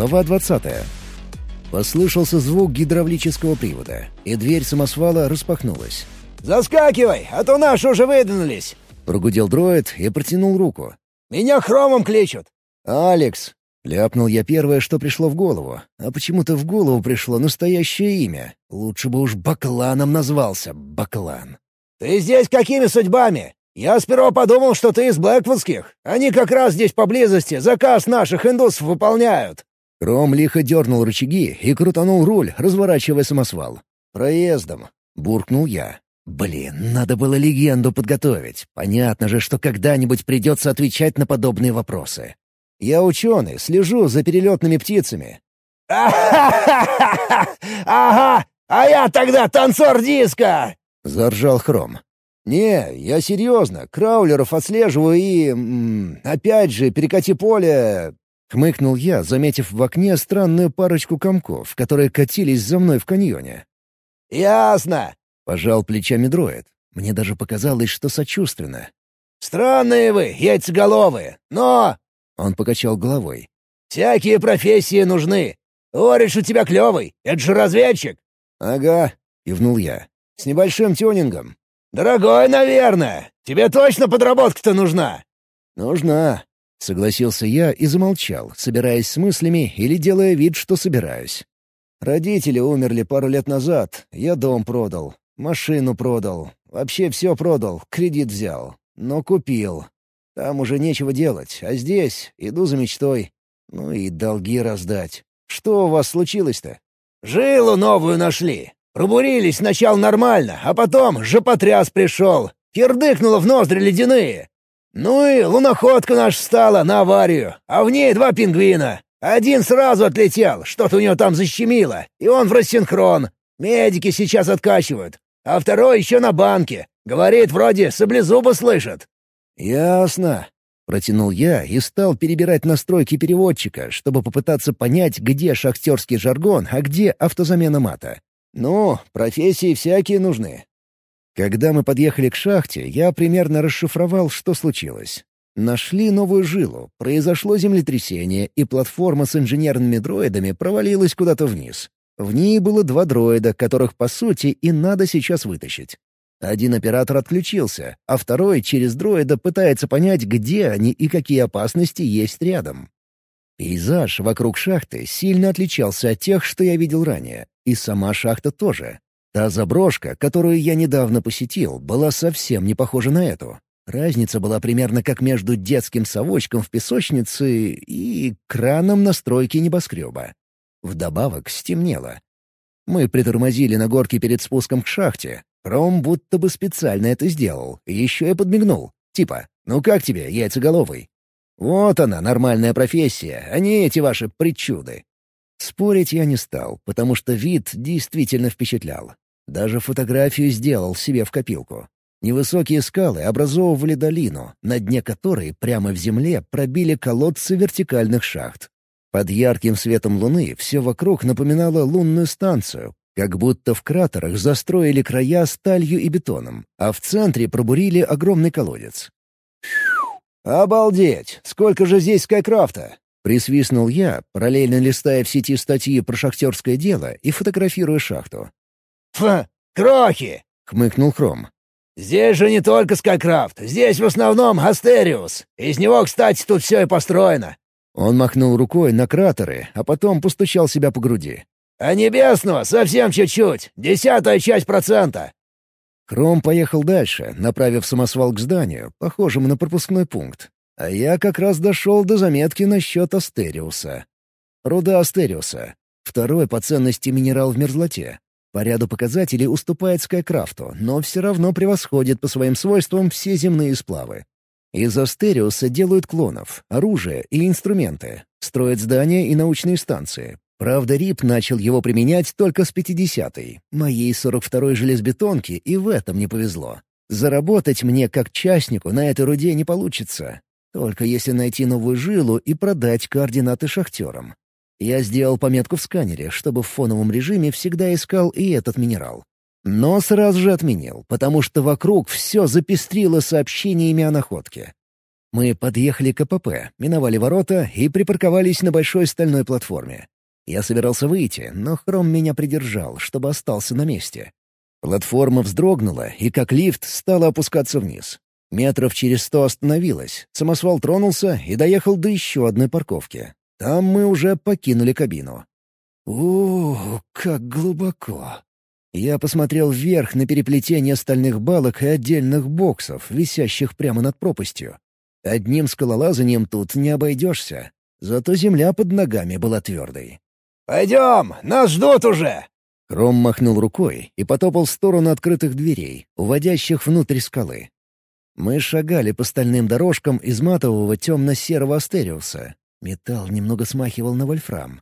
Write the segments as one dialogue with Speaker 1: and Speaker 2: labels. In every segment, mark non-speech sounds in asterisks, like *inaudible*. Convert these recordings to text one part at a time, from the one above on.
Speaker 1: Глава 20. Послышался звук гидравлического привода, и дверь самосвала распахнулась.
Speaker 2: «Заскакивай, а то наши уже выдвинулись!»
Speaker 1: Прогудел дроид и протянул руку.
Speaker 2: «Меня хромом кличут!»
Speaker 1: «Алекс!» — ляпнул я первое, что пришло в голову. А почему-то в голову пришло настоящее имя. Лучше бы уж Бакланом назвался, Баклан.
Speaker 2: «Ты здесь какими судьбами? Я сперва подумал, что ты из Блэквудских. Они как раз здесь поблизости заказ наших индусов выполняют».
Speaker 1: Ром лихо дернул рычаги и крутанул руль, разворачивая самосвал. «Проездом», — буркнул я. «Блин, надо было легенду подготовить. Понятно же, что когда-нибудь придется отвечать на подобные вопросы. Я ученый, слежу за перелетными птицами».
Speaker 2: «Ага, а я тогда танцор диска!»
Speaker 1: — заржал Хром. «Не, я серьезно. Краулеров отслеживаю и... -м, опять же, перекати поле...» Хмыкнул я, заметив в окне странную парочку комков, которые катились за мной в каньоне.
Speaker 2: «Ясно!»
Speaker 1: — пожал плечами дроид. Мне даже показалось, что сочувственно.
Speaker 2: «Странные вы, яйцеголовые, но...»
Speaker 1: — он покачал головой.
Speaker 2: «Всякие профессии нужны. Ориш у тебя клевый, это же разведчик!»
Speaker 1: «Ага», — кивнул я. «С небольшим тюнингом».
Speaker 2: «Дорогой, наверное. Тебе точно подработка-то нужна?»
Speaker 1: «Нужна», — согласился я и замолчал, собираясь с мыслями или делая вид, что собираюсь. Родители умерли пару лет назад, я дом продал, машину продал, вообще все продал, кредит взял, но купил. Там уже нечего делать, а здесь иду за мечтой. Ну и долги раздать. Что у вас случилось-то?
Speaker 2: «Жилу новую нашли. Пробурились сначала нормально, а потом жопотряс пришел. Кирдыкнуло в ноздри ледяные. Ну и луноходка наша стала на аварию, а в ней два пингвина. Один сразу отлетел, что-то у него там защемило, и он в рассинхрон. Медики сейчас откачивают. А второй еще на банке. Говорит, вроде саблезуба слышит.
Speaker 1: «Ясно», — протянул я и стал перебирать настройки переводчика, чтобы попытаться понять, где шахтерский жаргон, а где автозамена мата. «Ну, профессии всякие нужны. Когда мы подъехали к шахте, я примерно расшифровал, что случилось. Нашли новую жилу, произошло землетрясение, и платформа с инженерными дроидами провалилась куда-то вниз. В ней было два дроида, которых, по сути, и надо сейчас вытащить. Один оператор отключился, а второй через дроида пытается понять, где они и какие опасности есть рядом. Пейзаж вокруг шахты сильно отличался от тех, что я видел ранее, и сама шахта тоже. Та заброшка, которую я недавно посетил, была совсем не похожа на эту. Разница была примерно как между детским совочком в песочнице и краном настройки небоскреба. Вдобавок стемнело. Мы притормозили на горке перед спуском к шахте. Ром будто бы специально это сделал, и еще и подмигнул. Типа, ну как тебе, яйцеголовый? Вот она, нормальная профессия, а не эти ваши причуды. Спорить я не стал, потому что вид действительно впечатлял. Даже фотографию сделал себе в копилку. Невысокие скалы образовывали долину, на дне которой прямо в земле пробили колодцы вертикальных шахт. Под ярким светом луны все вокруг напоминало лунную станцию, как будто в кратерах застроили края сталью и бетоном, а в центре пробурили огромный колодец. «Обалдеть! Сколько же здесь скайкрафта!» Присвистнул я, параллельно листая в сети статьи про шахтерское дело и фотографируя шахту.
Speaker 2: «Фу, крохи!»
Speaker 1: — хмыкнул Хром.
Speaker 2: «Здесь же не только Скайкрафт, здесь в основном Астериус. Из него, кстати, тут все и построено».
Speaker 1: Он махнул рукой на кратеры, а потом постучал себя по груди.
Speaker 2: «А небесного совсем чуть-чуть, десятая часть процента».
Speaker 1: Хром поехал дальше, направив самосвал к зданию, похожему на пропускной пункт. А я как раз дошел до заметки насчет Астериуса. Руда Астериуса. Второй по ценности минерал в мерзлоте. По ряду показателей уступает Скайкрафту, но все равно превосходит по своим свойствам все земные сплавы. Из Астериуса делают клонов, оружие и инструменты, строят здания и научные станции. Правда, РИП начал его применять только с 50-й. Моей 42-й железбетонке и в этом не повезло. Заработать мне как частнику на этой руде не получится. Только если найти новую жилу и продать координаты шахтерам. Я сделал пометку в сканере, чтобы в фоновом режиме всегда искал и этот минерал. Но сразу же отменил, потому что вокруг все запестрило сообщениями о находке. Мы подъехали к КПП, миновали ворота и припарковались на большой стальной платформе. Я собирался выйти, но Хром меня придержал, чтобы остался на месте. Платформа вздрогнула и, как лифт, стала опускаться вниз. Метров через сто остановилась, самосвал тронулся и доехал до еще одной парковки. Там мы уже покинули кабину. О, как глубоко! Я посмотрел вверх на переплетение стальных балок и отдельных боксов, висящих прямо над пропастью. Одним скалолазанием тут не обойдешься. Зато земля под ногами была твердой.
Speaker 2: «Пойдем, нас ждут уже!»
Speaker 1: Кром махнул рукой и потопал в сторону открытых дверей, уводящих внутрь скалы. Мы шагали по стальным дорожкам из матового темно-серого астериуса. Металл немного смахивал на вольфрам.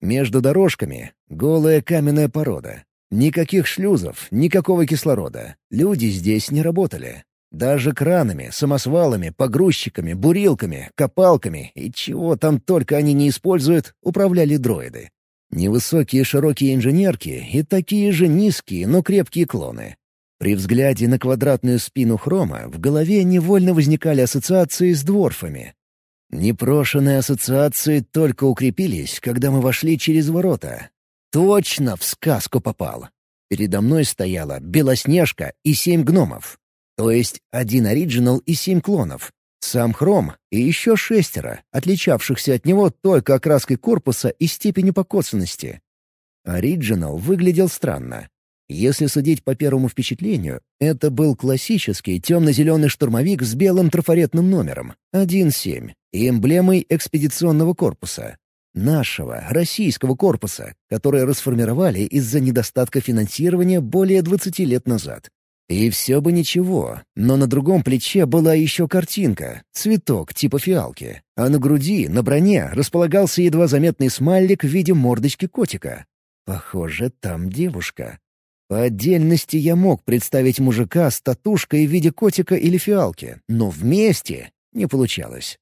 Speaker 1: Между дорожками — голая каменная порода. Никаких шлюзов, никакого кислорода. Люди здесь не работали. Даже кранами, самосвалами, погрузчиками, бурилками, копалками и чего там только они не используют, управляли дроиды. Невысокие широкие инженерки и такие же низкие, но крепкие клоны. При взгляде на квадратную спину хрома в голове невольно возникали ассоциации с дворфами. Непрошенные ассоциации только укрепились, когда мы вошли через ворота. Точно в сказку попал. Передо мной стояла Белоснежка и семь гномов. То есть один оригинал и семь клонов. Сам Хром и еще шестеро, отличавшихся от него только окраской корпуса и степенью покоцанности. Оригинал выглядел странно. Если судить по первому впечатлению, это был классический темно-зеленый штурмовик с белым трафаретным номером 1.7 и эмблемой экспедиционного корпуса. Нашего, российского корпуса, который расформировали из-за недостатка финансирования более 20 лет назад. И все бы ничего, но на другом плече была еще картинка, цветок типа фиалки, а на груди, на броне, располагался едва заметный смайлик в виде мордочки котика. Похоже, там девушка. По отдельности я мог представить мужика с татушкой в виде котика или фиалки, но вместе не получалось.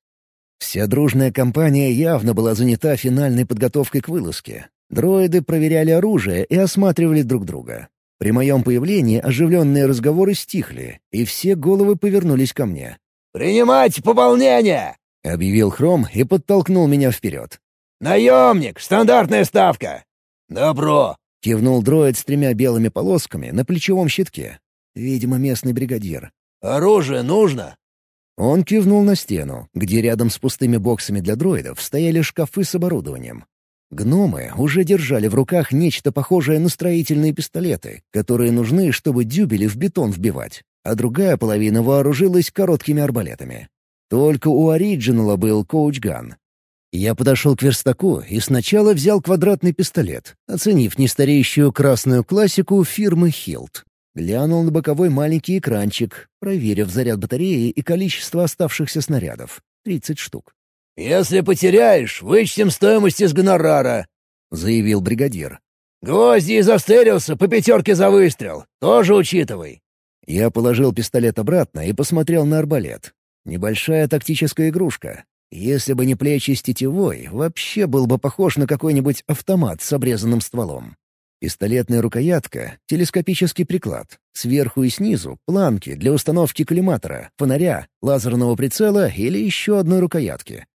Speaker 1: Вся дружная компания явно была занята финальной подготовкой к вылазке. Дроиды проверяли оружие и осматривали друг друга. При моем появлении оживленные разговоры стихли, и все головы повернулись ко мне.
Speaker 2: «Принимать пополнение!»
Speaker 1: — объявил Хром и подтолкнул меня вперед.
Speaker 2: «Наемник! Стандартная ставка!» «Добро!»
Speaker 1: — кивнул дроид с тремя белыми полосками на плечевом щитке. Видимо, местный бригадир.
Speaker 2: «Оружие нужно?»
Speaker 1: Он кивнул на стену, где рядом с пустыми боксами для дроидов стояли шкафы с оборудованием. Гномы уже держали в руках нечто похожее на строительные пистолеты, которые нужны, чтобы дюбели в бетон вбивать, а другая половина вооружилась короткими арбалетами. Только у Ориджинала был коучган. Я подошел к верстаку и сначала взял квадратный пистолет, оценив нестареющую красную классику фирмы «Хилт». Глянул на боковой маленький экранчик, проверив заряд батареи и количество оставшихся снарядов — 30 штук.
Speaker 2: «Если потеряешь, вычтем стоимость из гонорара», — заявил бригадир. «Гвозди из Астериуса по пятерке за выстрел. Тоже учитывай».
Speaker 1: Я положил пистолет обратно и посмотрел на арбалет. Небольшая тактическая игрушка. Если бы не плечи с тетивой, вообще был бы похож на какой-нибудь автомат с обрезанным стволом. Пистолетная рукоятка, телескопический приклад. Сверху и снизу — планки для установки коллиматора, фонаря, лазерного прицела или еще одной рукоятки.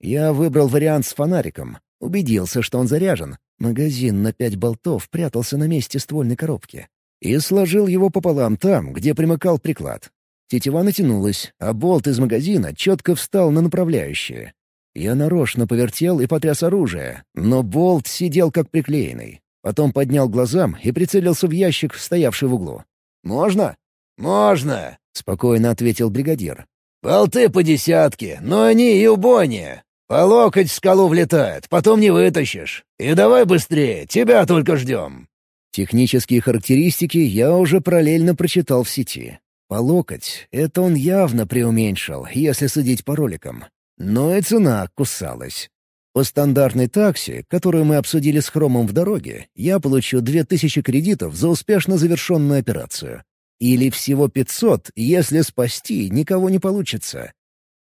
Speaker 1: Я выбрал вариант с фонариком. Убедился, что он заряжен. Магазин на пять болтов прятался на месте ствольной коробки. И сложил его пополам там, где примыкал приклад. Тетива натянулась, а болт из магазина четко встал на направляющее. Я нарочно повертел и потряс оружие, но болт сидел как приклеенный. Потом поднял глазам и прицелился в ящик, стоявший в углу. «Можно?»
Speaker 2: «Можно», —
Speaker 1: спокойно ответил бригадир.
Speaker 2: «Болты по десятке, но они и убойнее. По локоть в скалу влетает, потом не вытащишь. И давай быстрее, тебя только ждем».
Speaker 1: Технические характеристики я уже параллельно прочитал в сети. По локоть — это он явно преуменьшил, если судить по роликам. Но и цена кусалась. По стандартной такси, которую мы обсудили с Хромом в дороге, я получу 2000 кредитов за успешно завершенную операцию. Или всего 500, если спасти никого не получится.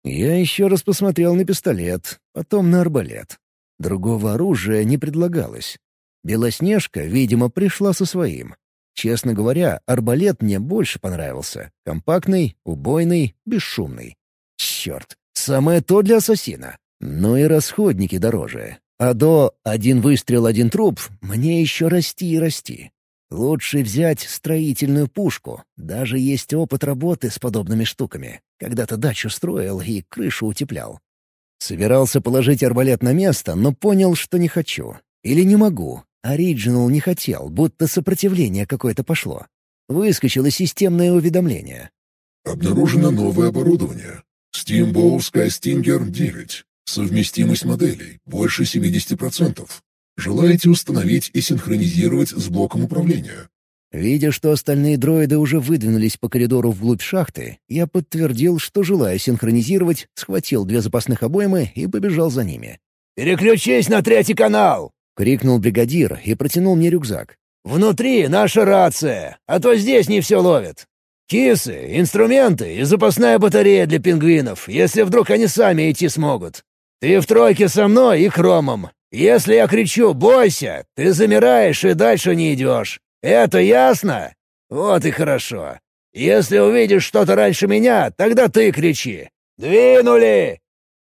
Speaker 1: Я еще раз посмотрел на пистолет, потом на арбалет. Другого оружия не предлагалось. Белоснежка, видимо, пришла со своим. Честно говоря, арбалет мне больше понравился. Компактный, убойный, бесшумный. черт, самое то для ассасина. Но и расходники дороже. А до «один выстрел, один труп» мне еще расти и расти. Лучше взять строительную пушку. Даже есть опыт работы с подобными штуками. Когда-то дачу строил и крышу утеплял. Собирался положить арбалет на место, но понял, что не хочу. Или не могу. Ориджинал не хотел, будто сопротивление какое-то пошло. Выскочило системное уведомление.
Speaker 3: Обнаружено новое оборудование. Steambow Skystinger 9. Совместимость моделей больше 70%. Желаете установить и синхронизировать с блоком управления?
Speaker 1: Видя, что остальные дроиды уже выдвинулись по коридору вглубь шахты, я подтвердил, что желаю синхронизировать, схватил две запасных обоймы и побежал за ними.
Speaker 2: «Переключись на третий канал!»
Speaker 1: — крикнул бригадир и протянул мне рюкзак.
Speaker 2: «Внутри наша рация, а то здесь не все ловит. Кисы, инструменты и запасная батарея для пингвинов, если вдруг они сами идти смогут. Ты в тройке со мной и Хромом. Если я кричу «Бойся!», ты замираешь и дальше не идешь. Это ясно? Вот и хорошо. Если увидишь что-то раньше меня, тогда ты кричи. Двинули!»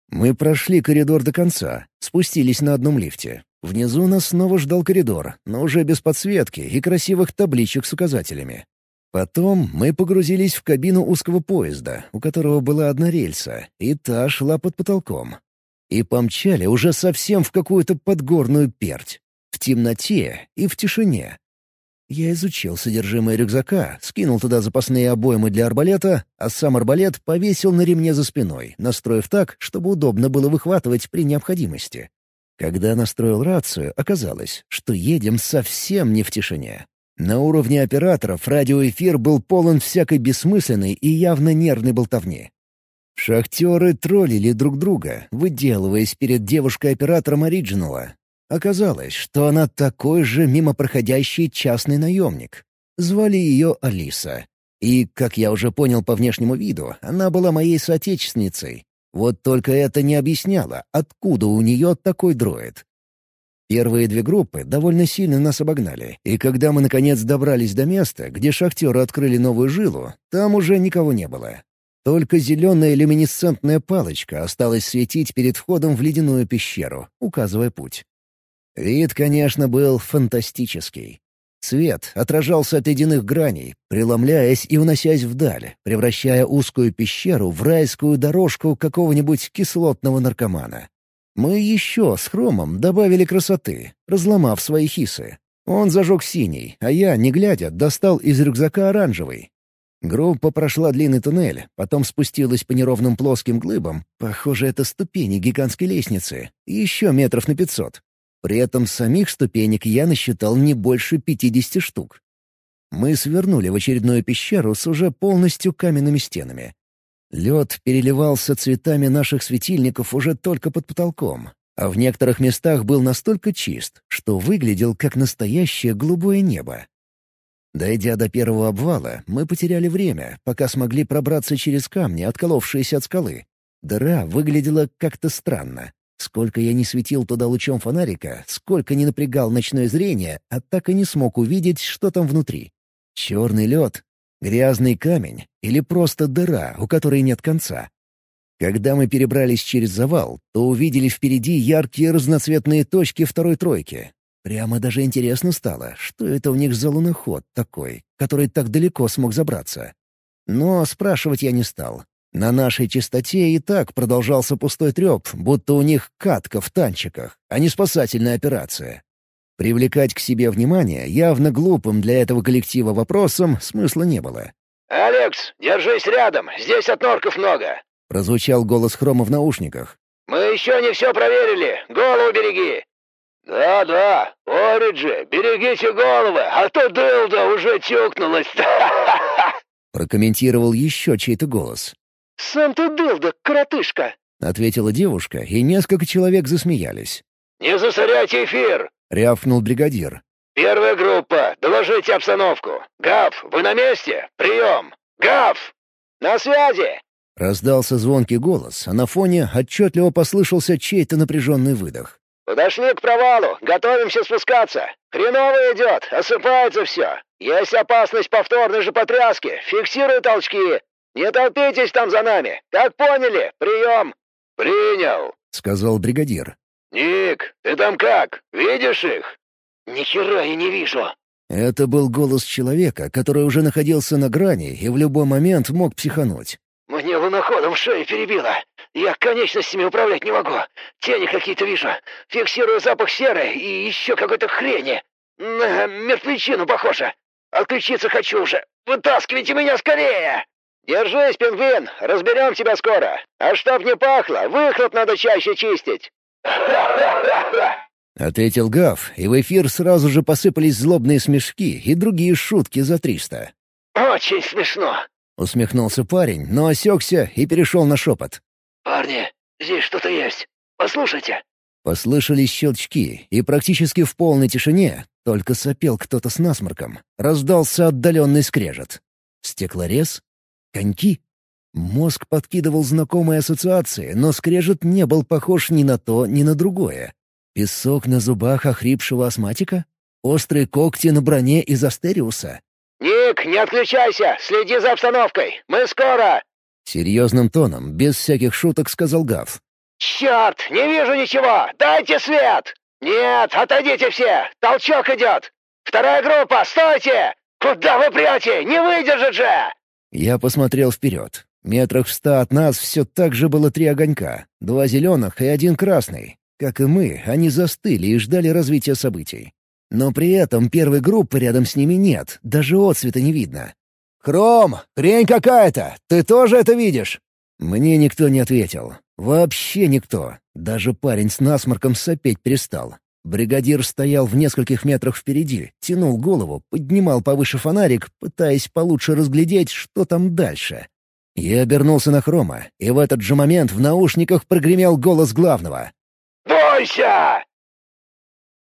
Speaker 1: Мы прошли коридор до конца, спустились на одном лифте. Внизу нас снова ждал коридор, но уже без подсветки и красивых табличек с указателями. Потом мы погрузились в кабину узкого поезда, у которого была одна рельса, и та шла под потолком и помчали уже совсем в какую-то подгорную перть. В темноте и в тишине. Я изучил содержимое рюкзака, скинул туда запасные обоймы для арбалета, а сам арбалет повесил на ремне за спиной, настроив так, чтобы удобно было выхватывать при необходимости. Когда настроил рацию, оказалось, что едем совсем не в тишине. На уровне операторов радиоэфир был полон всякой бессмысленной и явно нервной болтовни. Шахтеры троллили друг друга, выделываясь перед девушкой-оператором Ориджинала. Оказалось, что она такой же мимо проходящий частный наемник. Звали ее Алиса. И, как я уже понял по внешнему виду, она была моей соотечественницей. Вот только это не объясняло, откуда у нее такой дроид. Первые две группы довольно сильно нас обогнали, и когда мы наконец добрались до места, где шахтеры открыли новую жилу, там уже никого не было. Только зеленая люминесцентная палочка осталась светить перед входом в ледяную пещеру, указывая путь. Вид, конечно, был фантастический. Свет отражался от ледяных граней, преломляясь и уносясь вдаль, превращая узкую пещеру в райскую дорожку какого-нибудь кислотного наркомана. Мы еще с Хромом добавили красоты, разломав свои хисы. Он зажег синий, а я, не глядя, достал из рюкзака оранжевый, Группа прошла длинный туннель, потом спустилась по неровным плоским глыбам, похоже, это ступени гигантской лестницы, еще метров на пятьсот. При этом самих ступенек я насчитал не больше пятидесяти штук. Мы свернули в очередную пещеру с уже полностью каменными стенами. Лед переливался цветами наших светильников уже только под потолком, а в некоторых местах был настолько чист, что выглядел как настоящее голубое небо. Дойдя до первого обвала, мы потеряли время, пока смогли пробраться через камни, отколовшиеся от скалы. Дыра выглядела как-то странно. Сколько я не светил туда лучом фонарика, сколько не напрягал ночное зрение, а так и не смог увидеть, что там внутри. Черный лед, грязный камень или просто дыра, у которой нет конца. Когда мы перебрались через завал, то увидели впереди яркие разноцветные точки второй тройки, Прямо даже интересно стало, что это у них за луноход такой, который так далеко смог забраться. Но спрашивать я не стал. На нашей чистоте и так продолжался пустой треп, будто у них катка в танчиках, а не спасательная операция. Привлекать к себе внимание явно глупым для этого коллектива вопросом смысла не было.
Speaker 2: «Алекс, держись рядом, здесь от норков много!»
Speaker 1: — прозвучал голос Хрома в наушниках.
Speaker 2: «Мы еще не все проверили, голову береги! «Да-да, Ориджи, берегите головы, а то дылда уже тюкнулась!» *laughs*
Speaker 1: Прокомментировал еще чей-то голос.
Speaker 2: «Сам ты дылда, коротышка!»
Speaker 1: — ответила девушка, и несколько человек засмеялись.
Speaker 2: «Не засоряйте эфир!»
Speaker 1: — рявкнул бригадир.
Speaker 2: «Первая группа, доложите обстановку. Гав, вы на месте? Прием! Гав! На связи!»
Speaker 1: Раздался звонкий голос, а на фоне отчетливо послышался чей-то напряженный выдох.
Speaker 2: «Подошли к провалу, готовимся спускаться. Хреново идет, осыпается все. Есть опасность повторной же потряски, фиксирую толчки. Не толпитесь там за нами! Как поняли? Прием!»
Speaker 3: «Принял!»
Speaker 1: — сказал бригадир.
Speaker 3: «Ник, ты там как? Видишь их?»
Speaker 2: «Ни хера я не вижу!»
Speaker 1: Это был голос человека, который уже находился на грани и в любой момент мог психануть.
Speaker 2: «Мне луноходом шею перебило. Я конечностями управлять не могу. Тени какие-то вижу. Фиксирую запах серы и еще какой-то хрени. На мертвечину похоже. Отключиться хочу уже. Вытаскивайте меня скорее!» «Держись, пингвин, разберем тебя скоро. А чтоб не пахло, выхлоп надо чаще чистить». *laughs*
Speaker 1: Ответил Гав, и в эфир сразу же посыпались злобные смешки и другие шутки за триста.
Speaker 2: «Очень смешно!»
Speaker 1: — усмехнулся парень, но осекся и перешел на шепот.
Speaker 2: «Парни, здесь что-то есть. Послушайте».
Speaker 1: Послышались щелчки, и практически в полной тишине, только сопел кто-то с насморком, раздался отдаленный скрежет. Стеклорез? Коньки? Мозг подкидывал знакомые ассоциации, но скрежет не был похож ни на то, ни на другое. Песок на зубах охрипшего астматика? Острые когти на броне из Астериуса?
Speaker 2: «Ник, не отключайся! Следи за обстановкой! Мы скоро!»
Speaker 1: Серьезным тоном, без всяких шуток, сказал Гав.
Speaker 2: «Черт! Не вижу ничего! Дайте свет!» «Нет, отойдите все! Толчок идет! Вторая группа, стойте! Куда вы прете? Не выдержит же!»
Speaker 1: Я посмотрел вперед. Метрах в ста от нас все так же было три огонька. Два зеленых и один красный. Как и мы, они застыли и ждали развития событий. Но при этом первой группы рядом с ними нет, даже отцвета не видно.
Speaker 2: «Хром, хрень какая-то! Ты тоже это видишь?»
Speaker 1: Мне никто не ответил. Вообще никто. Даже парень с насморком сопеть перестал. Бригадир стоял в нескольких метрах впереди, тянул голову, поднимал повыше фонарик, пытаясь получше разглядеть, что там дальше. Я обернулся на Хрома, и в этот же момент в наушниках прогремел голос главного.
Speaker 2: «Бойся!